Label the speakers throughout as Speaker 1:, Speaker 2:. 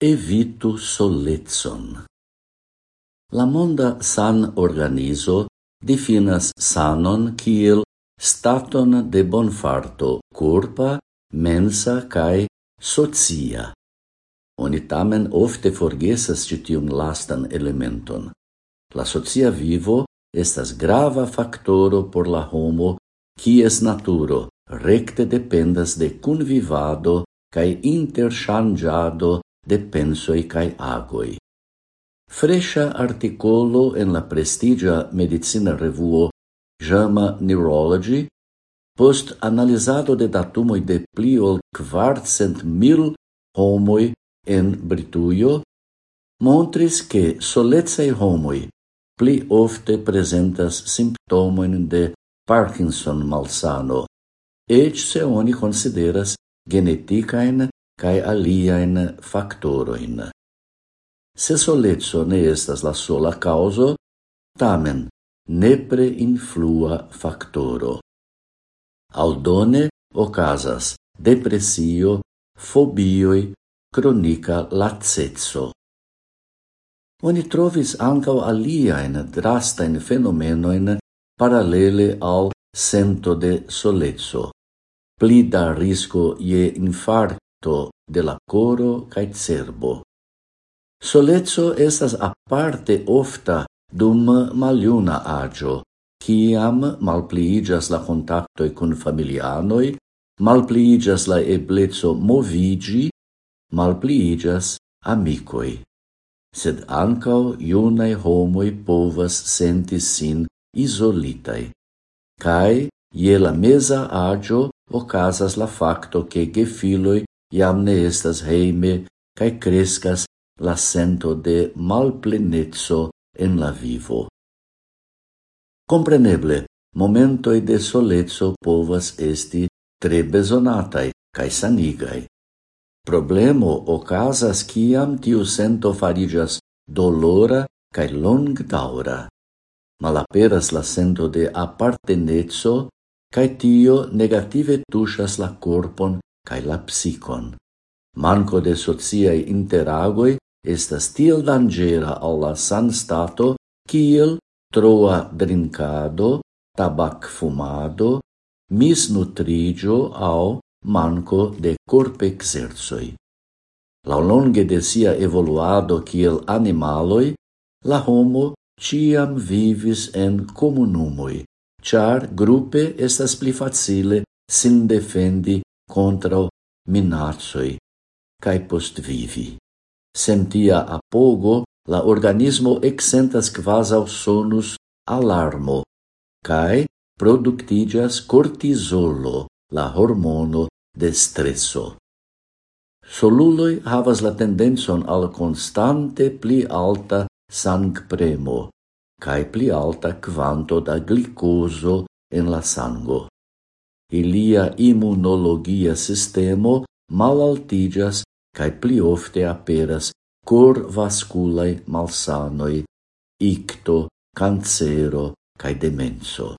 Speaker 1: evitu soletson. La monda san organizo definas sanon kiel staton de bonfarto corpa, mensa cae socia. Oni tamen ofte forgesas citium lastan elementon. La socia vivo estas grava factoro por la homo, kies naturo recte dependas de convivado cae interchangiado de pensoi cae agoi. Fresha articolo en la prestigia medicina revuo JAMA Neurology, post analizado de datumoi de pli ol quartcent mil homoi en Brituio, montris che solezei homoi pli ofte presentas simptomoin de Parkinson malsano, ec se oni consideras geneticaen cae aliaen factoroin. Se solezzo ne estas la sola causo, tamen nepre influa factoro. Aldone ocasas depresio, fobioi, cronica lazzezzo. Oni trovis ancau aliaen drastain fenomenoin paralele al sento de solezzo. Pli da risco ie infarto, de la coro cae cerbo. Solezzo estas aparte ofta dum maliuna agio, ciam malpliigas la contactoi cun familianoi, malpliigas la eblezzo movigi, malpliigas amicoi. Sed ancao iunae homoi povas senti sin isolitai. Cai, ie la mesa agio, ocasas la facto che gefiloi iam ne estas heime cae crescas la sento de malplenezzo en la vivo. Compreneble, momentoi de solezzo povas esti tre besonatai cae sanigai. Problemo ocasas ciam tiu sento farigas dolora cae longdaura. Malaperas la sento de appartenezzo cae tio negative tushas la corpon cae la psicon. Manco de sociae interagoi estas tiel dangera al la sanstato kiel troa drinkado, tabakfumado, misnutrigio au manco de corp exerzoi. La longe de sia evoluado kiel animaloi, la homo ciam vivis en comunumoi, char grupe estas pli facile sin defendi contra minacoi cae postvivi. Sem tia apogo, la organismo exentas quasau sonus alarmo, cae productigas cortisolo, la hormono de stresso. Soluloi havas la tendenson al constante pli alta sang premo, cae pli alta quanto da glicoso en la sango ilia immunologia sistemo malaltigas cae pli ofte aperas corvasculai malsanoi, icto, cancero cae demenso.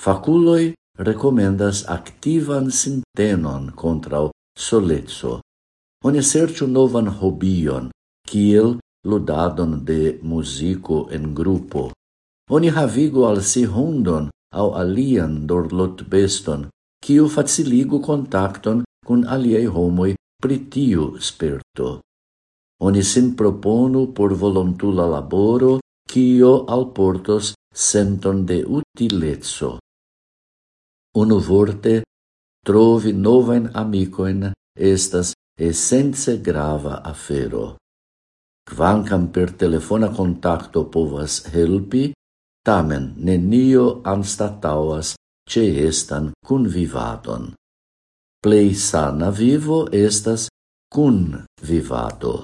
Speaker 1: Faculoi recomendas activan sintenon contra solezzo. Oni serĉu novan hobion, kiel ludadon de musico en grupo. Oni havigo al si hundon au alian dorlot beston, kiu faciligu contacton cun aliei homoi pritiu sperto. Oni sin proponu por volontula laboro, kio alportos senton de utilezzo. Unu vorte, trovi novain amicoin estas essence grava afero. Quancam per telefona contacto povas helpi, Tamen nenio anstataŭas ĉeestan kunvivadon. Plej sana vivo estas kunvivado.